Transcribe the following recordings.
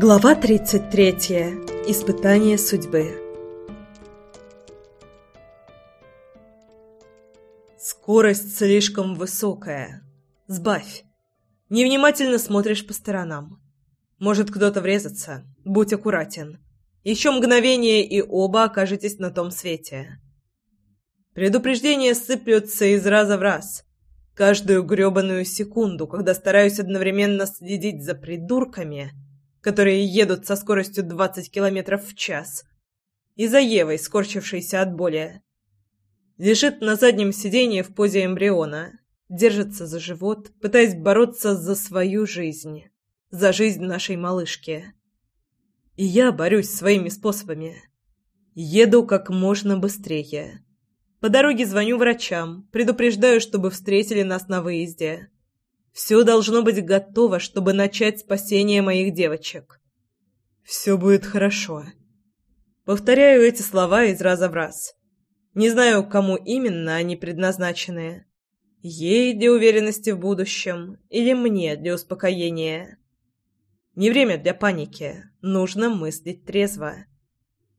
Глава 33. Испытание судьбы. Скорость слишком высокая. Сбавь. Невнимательно смотришь по сторонам. Может кто-то врезаться. Будь аккуратен. Еще мгновение, и оба окажетесь на том свете. Предупреждения сыплются из раза в раз. Каждую грёбаную секунду, когда стараюсь одновременно следить за придурками – которые едут со скоростью 20 километров в час, и за Евой, скорчившейся от боли. Лежит на заднем сиденье в позе эмбриона, держится за живот, пытаясь бороться за свою жизнь, за жизнь нашей малышки. И я борюсь своими способами. Еду как можно быстрее. По дороге звоню врачам, предупреждаю, чтобы встретили нас на выезде. Все должно быть готово, чтобы начать спасение моих девочек. Все будет хорошо. Повторяю эти слова из раза в раз. Не знаю, кому именно они предназначены. Ей для уверенности в будущем или мне для успокоения. Не время для паники. Нужно мыслить трезво.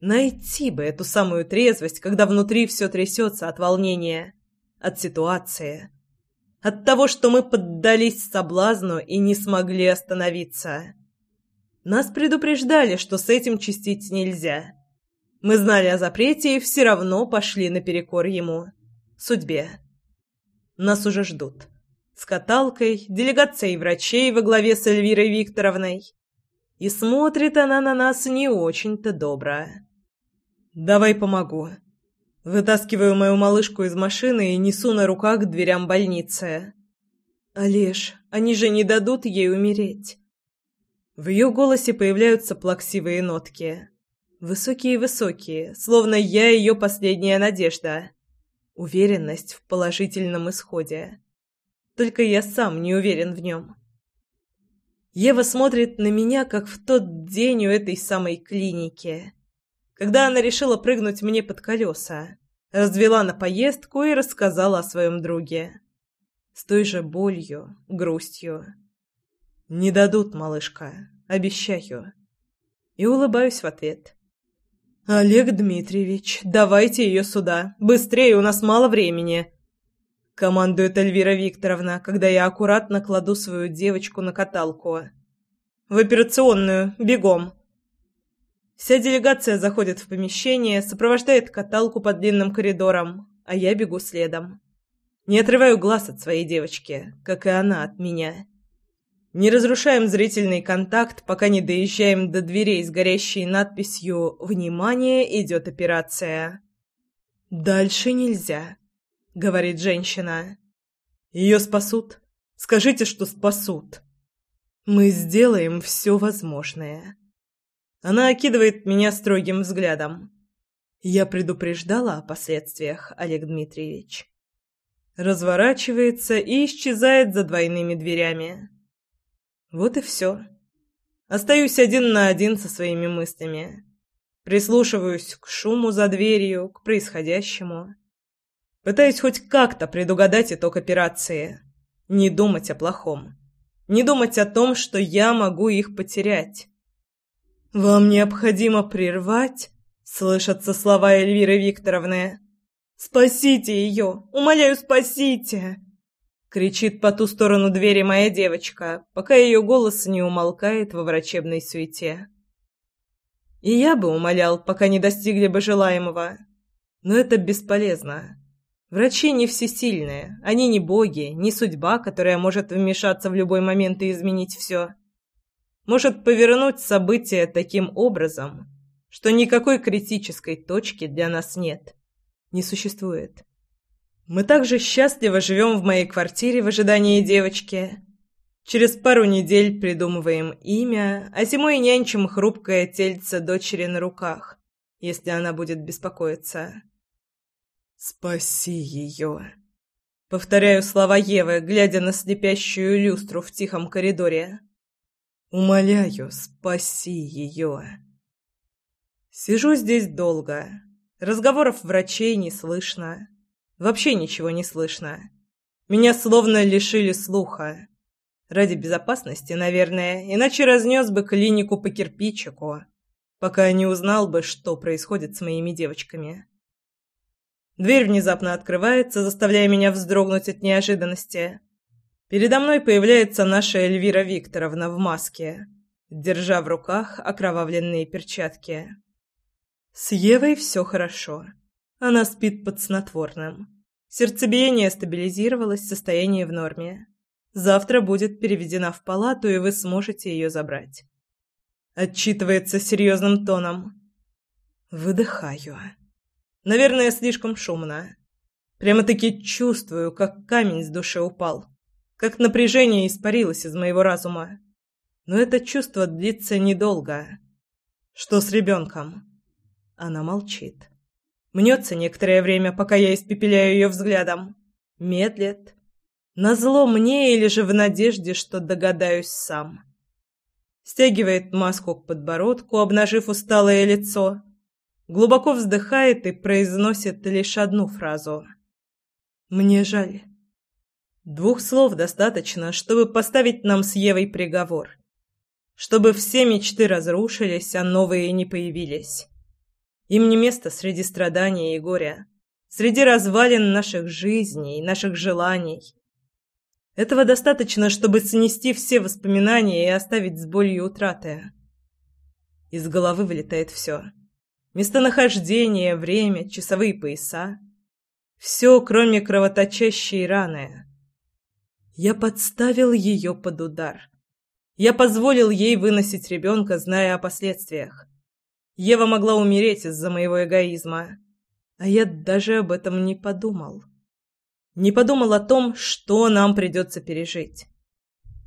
Найти бы эту самую трезвость, когда внутри все трясется от волнения, от ситуации от того, что мы поддались соблазну и не смогли остановиться. Нас предупреждали, что с этим чистить нельзя. Мы знали о запрете и все равно пошли наперекор ему. Судьбе. Нас уже ждут. С каталкой, делегацией врачей во главе с Эльвирой Викторовной. И смотрит она на нас не очень-то добро. «Давай помогу», Вытаскиваю мою малышку из машины и несу на руках к дверям больницы. «Олеж, они же не дадут ей умереть!» В ее голосе появляются плаксивые нотки. Высокие-высокие, словно я ее последняя надежда. Уверенность в положительном исходе. Только я сам не уверен в нем. Ева смотрит на меня, как в тот день у этой самой клиники когда она решила прыгнуть мне под колеса, развела на поездку и рассказала о своем друге. С той же болью, грустью. «Не дадут, малышка, обещаю». И улыбаюсь в ответ. «Олег Дмитриевич, давайте ее сюда. Быстрее, у нас мало времени». Командует Эльвира Викторовна, когда я аккуратно кладу свою девочку на каталку. «В операционную, бегом!» Вся делегация заходит в помещение, сопровождает каталку по длинным коридорам, а я бегу следом. Не отрываю глаз от своей девочки, как и она от меня. Не разрушаем зрительный контакт, пока не доезжаем до дверей с горящей надписью «Внимание, идет операция». «Дальше нельзя», — говорит женщина. «Ее спасут? Скажите, что спасут. Мы сделаем все возможное». Она окидывает меня строгим взглядом. Я предупреждала о последствиях, Олег Дмитриевич. Разворачивается и исчезает за двойными дверями. Вот и все. Остаюсь один на один со своими мыслями. Прислушиваюсь к шуму за дверью, к происходящему. Пытаюсь хоть как-то предугадать итог операции. Не думать о плохом. Не думать о том, что я могу их потерять. «Вам необходимо прервать?» — слышатся слова Эльвиры Викторовны. «Спасите ее! Умоляю, спасите!» Кричит по ту сторону двери моя девочка, пока ее голос не умолкает во врачебной суете. И я бы умолял, пока не достигли бы желаемого. Но это бесполезно. Врачи не всесильные, они не боги, не судьба, которая может вмешаться в любой момент и изменить все может повернуть события таким образом, что никакой критической точки для нас нет, не существует. Мы также счастливо живем в моей квартире в ожидании девочки. Через пару недель придумываем имя, а зимой нянчим хрупкое тельце дочери на руках, если она будет беспокоиться. «Спаси ее!» Повторяю слова Евы, глядя на слепящую люстру в тихом коридоре. Умоляю, спаси ее. Сижу здесь долго. Разговоров врачей не слышно. Вообще ничего не слышно. Меня словно лишили слуха. Ради безопасности, наверное, иначе разнес бы клинику по кирпичику, пока не узнал бы, что происходит с моими девочками. Дверь внезапно открывается, заставляя меня вздрогнуть от неожиданности. Передо мной появляется наша Эльвира Викторовна в маске, держа в руках окровавленные перчатки. С Евой все хорошо. Она спит под снотворным. Сердцебиение стабилизировалось, состояние в норме. Завтра будет переведена в палату, и вы сможете ее забрать. Отчитывается серьезным тоном. Выдыхаю. Наверное, слишком шумно. Прямо-таки чувствую, как камень с души упал. Как напряжение испарилось из моего разума. Но это чувство длится недолго. Что с ребенком? Она молчит. Мнется некоторое время, пока я испепеляю ее взглядом. Медлит. Назло мне или же в надежде, что догадаюсь сам. Стягивает маску к подбородку, обнажив усталое лицо. Глубоко вздыхает и произносит лишь одну фразу. «Мне жаль». Двух слов достаточно, чтобы поставить нам с Евой приговор. Чтобы все мечты разрушились, а новые не появились. Им не место среди страданий и горя, среди развалин наших жизней, наших желаний, этого достаточно, чтобы снести все воспоминания и оставить с болью утраты. Из головы вылетает все. Местонахождение, время, часовые пояса. Все, кроме кровоточащей раны. Я подставил ее под удар. Я позволил ей выносить ребенка, зная о последствиях. Ева могла умереть из-за моего эгоизма. А я даже об этом не подумал не подумал о том, что нам придется пережить.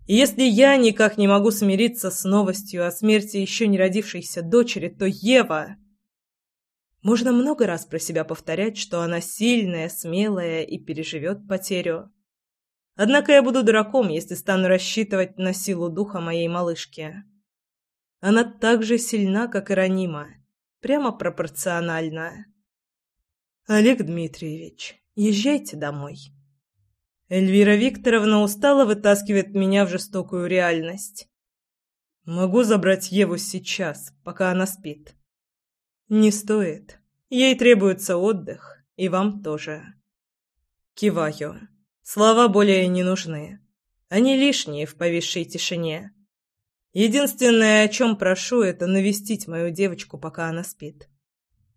И если я никак не могу смириться с новостью о смерти еще не родившейся дочери, то Ева... Можно много раз про себя повторять, что она сильная, смелая и переживет потерю. Однако я буду дураком, если стану рассчитывать на силу духа моей малышки. Она так же сильна, как и ранима, прямо пропорционально. Олег Дмитриевич, Езжайте домой. Эльвира Викторовна устало вытаскивает меня в жестокую реальность. Могу забрать Еву сейчас, пока она спит. Не стоит. Ей требуется отдых, и вам тоже. Киваю. Слова более не нужны. Они лишние в повисшей тишине. Единственное, о чем прошу, это навестить мою девочку, пока она спит.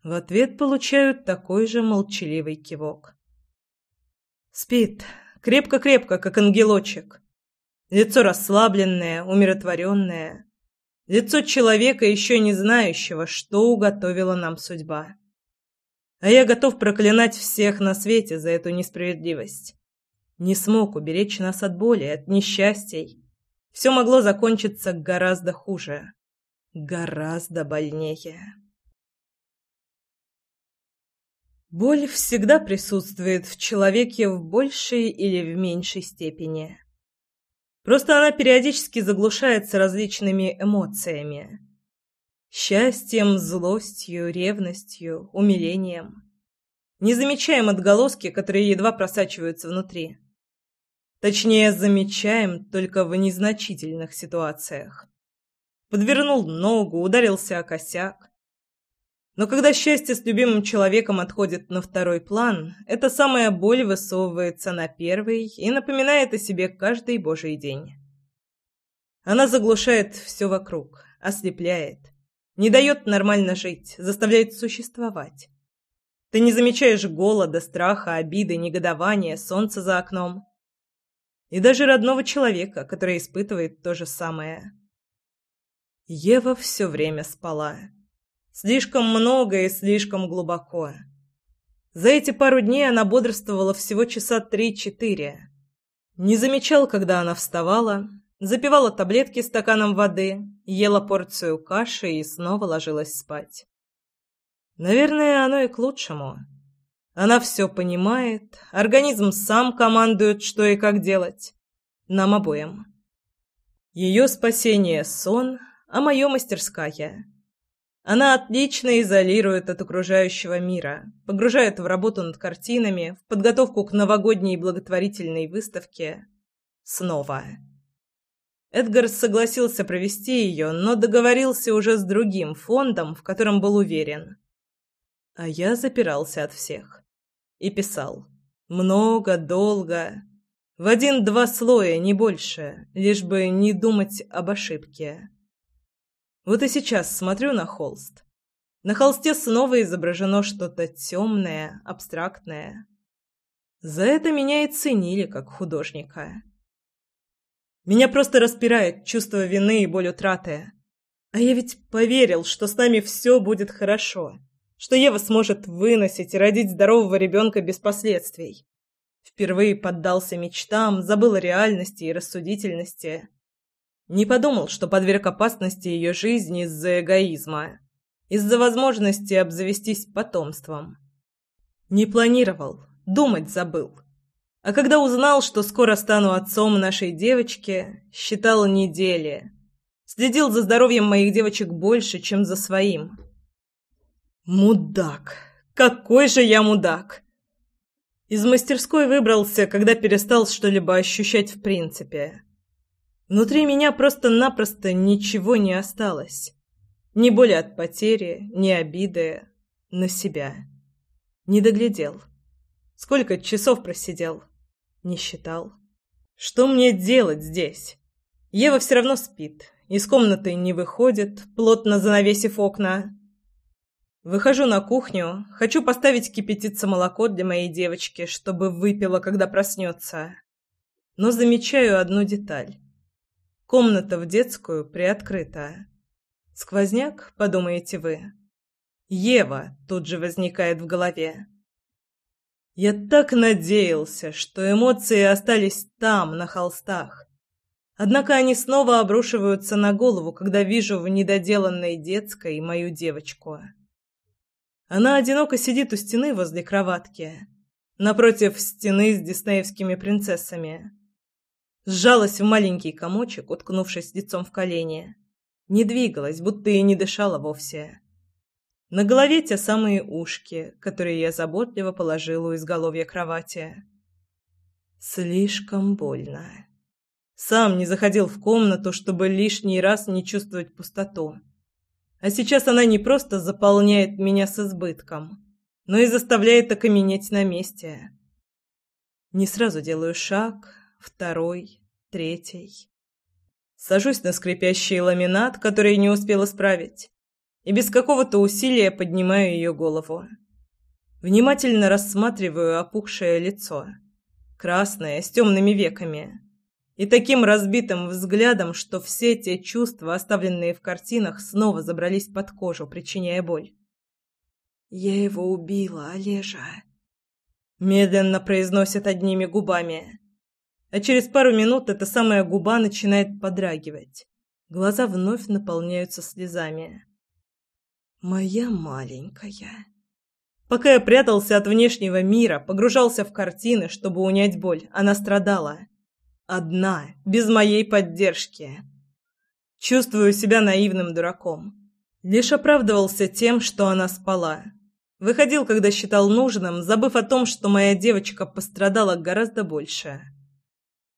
В ответ получаю такой же молчаливый кивок. Спит. Крепко-крепко, как ангелочек. Лицо расслабленное, умиротворенное. Лицо человека, еще не знающего, что уготовила нам судьба. А я готов проклинать всех на свете за эту несправедливость. Не смог уберечь нас от боли, от несчастий. Все могло закончиться гораздо хуже. Гораздо больнее. Боль всегда присутствует в человеке в большей или в меньшей степени. Просто она периодически заглушается различными эмоциями. Счастьем, злостью, ревностью, умилением. Не замечаем отголоски, которые едва просачиваются внутри. Точнее, замечаем только в незначительных ситуациях. Подвернул ногу, ударился о косяк. Но когда счастье с любимым человеком отходит на второй план, эта самая боль высовывается на первый и напоминает о себе каждый божий день. Она заглушает все вокруг, ослепляет, не дает нормально жить, заставляет существовать. Ты не замечаешь голода, страха, обиды, негодования, солнца за окном. И даже родного человека, который испытывает то же самое. Ева все время спала. Слишком много и слишком глубоко. За эти пару дней она бодрствовала всего часа три-четыре. Не замечал, когда она вставала, запивала таблетки стаканом воды, ела порцию каши и снова ложилась спать. Наверное, оно и к лучшему. Она все понимает, организм сам командует, что и как делать. Нам обоим. Ее спасение — сон, а мое — мастерская. Она отлично изолирует от окружающего мира, погружает в работу над картинами, в подготовку к новогодней благотворительной выставке. Снова. Эдгар согласился провести ее, но договорился уже с другим фондом, в котором был уверен. А я запирался от всех. И писал. Много, долго. В один-два слоя, не больше, лишь бы не думать об ошибке. Вот и сейчас смотрю на холст. На холсте снова изображено что-то темное, абстрактное. За это меня и ценили как художника. Меня просто распирает чувство вины и боль утраты. А я ведь поверил, что с нами все будет хорошо, что Ева сможет выносить и родить здорового ребенка без последствий. Впервые поддался мечтам, забыл о реальности и рассудительности. Не подумал, что подверг опасности ее жизни из-за эгоизма, из-за возможности обзавестись потомством. Не планировал, думать забыл. А когда узнал, что скоро стану отцом нашей девочки, считал недели. Следил за здоровьем моих девочек больше, чем за своим. Мудак! Какой же я мудак! Из мастерской выбрался, когда перестал что-либо ощущать в принципе. Внутри меня просто-напросто ничего не осталось. Ни боли от потери, ни обиды на себя. Не доглядел. Сколько часов просидел? Не считал. Что мне делать здесь? Ева все равно спит. Из комнаты не выходит, плотно занавесив окна. Выхожу на кухню, хочу поставить кипятиться молоко для моей девочки, чтобы выпила, когда проснется. Но замечаю одну деталь. Комната в детскую приоткрыта. Сквозняк, подумаете вы? Ева тут же возникает в голове. Я так надеялся, что эмоции остались там, на холстах. Однако они снова обрушиваются на голову, когда вижу в недоделанной детской мою девочку. Она одиноко сидит у стены возле кроватки, напротив стены с диснеевскими принцессами. Сжалась в маленький комочек, уткнувшись лицом в колени. Не двигалась, будто и не дышала вовсе. На голове те самые ушки, которые я заботливо положила у изголовья кровати. Слишком больно. Сам не заходил в комнату, чтобы лишний раз не чувствовать пустоту. А сейчас она не просто заполняет меня с избытком, но и заставляет окаменеть на месте. Не сразу делаю шаг, второй, третий. Сажусь на скрипящий ламинат, который не успела справить и без какого-то усилия поднимаю ее голову. Внимательно рассматриваю опухшее лицо, красное, с темными веками, и таким разбитым взглядом, что все те чувства, оставленные в картинах, снова забрались под кожу, причиняя боль. «Я его убила, Олежа», — медленно произносит одними губами. А через пару минут эта самая губа начинает подрагивать. Глаза вновь наполняются слезами. Моя маленькая. Пока я прятался от внешнего мира, погружался в картины, чтобы унять боль, она страдала. Одна, без моей поддержки. Чувствую себя наивным дураком. Лишь оправдывался тем, что она спала. Выходил, когда считал нужным, забыв о том, что моя девочка пострадала гораздо больше.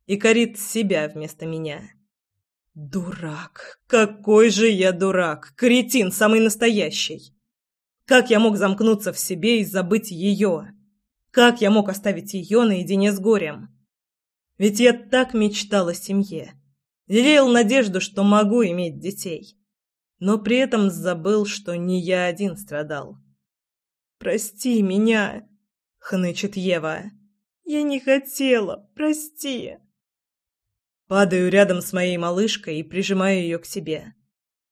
И корит себя вместо меня. Дурак! Какой же я дурак! Кретин самый настоящий! Как я мог замкнуться в себе и забыть ее? Как я мог оставить ее наедине с горем? Ведь я так мечтал о семье. Лелеял надежду, что могу иметь детей. Но при этом забыл, что не я один страдал. «Прости меня!» — хнычет Ева. «Я не хотела! Прости!» Падаю рядом с моей малышкой и прижимаю ее к себе.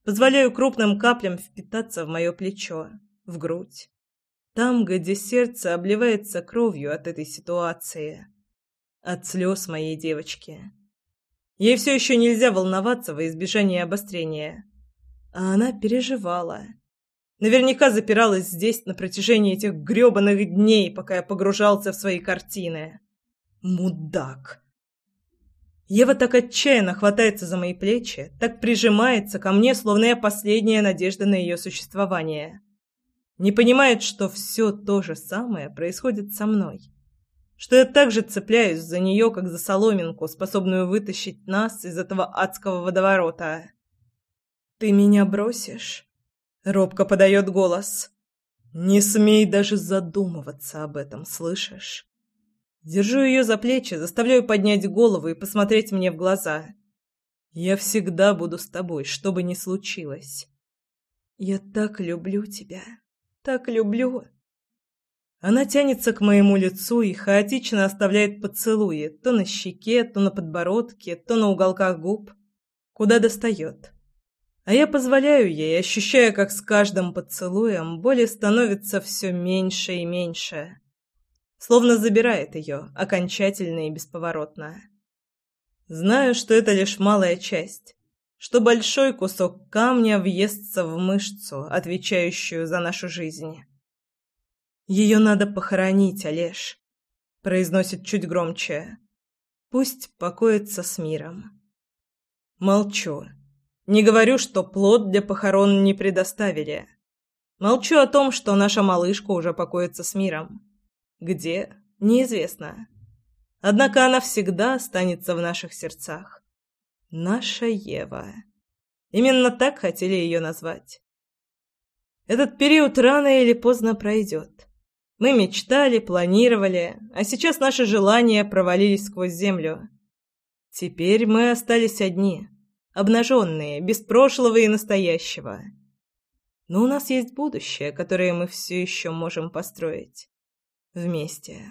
Позволяю крупным каплям впитаться в мое плечо, в грудь. Там, где сердце обливается кровью от этой ситуации. От слез моей девочки. Ей все еще нельзя волноваться во избежание обострения. А она переживала. Наверняка запиралась здесь на протяжении этих грёбаных дней, пока я погружался в свои картины. Мудак. Ева так отчаянно хватается за мои плечи, так прижимается ко мне, словно я последняя надежда на ее существование. Не понимает, что все то же самое происходит со мной. Что я так же цепляюсь за нее, как за соломинку, способную вытащить нас из этого адского водоворота. «Ты меня бросишь?» — робко подает голос. «Не смей даже задумываться об этом, слышишь?» Держу ее за плечи, заставляю поднять голову и посмотреть мне в глаза. «Я всегда буду с тобой, что бы ни случилось». «Я так люблю тебя, так люблю!» Она тянется к моему лицу и хаотично оставляет поцелуи то на щеке, то на подбородке, то на уголках губ, куда достает. А я позволяю ей, ощущая, как с каждым поцелуем боли становится все меньше и меньше. Словно забирает ее, окончательно и бесповоротно. Знаю, что это лишь малая часть, что большой кусок камня въестся в мышцу, отвечающую за нашу жизнь. «Ее надо похоронить, Олеж», — произносит чуть громче. «Пусть покоится с миром». Молчу. Не говорю, что плод для похорон не предоставили. Молчу о том, что наша малышка уже покоится с миром. Где? Неизвестно. Однако она всегда останется в наших сердцах. Наша Ева. Именно так хотели ее назвать. Этот период рано или поздно пройдет. Мы мечтали, планировали, а сейчас наши желания провалились сквозь землю. Теперь мы остались одни, обнаженные, без прошлого и настоящего. Но у нас есть будущее, которое мы все еще можем построить. Вместе.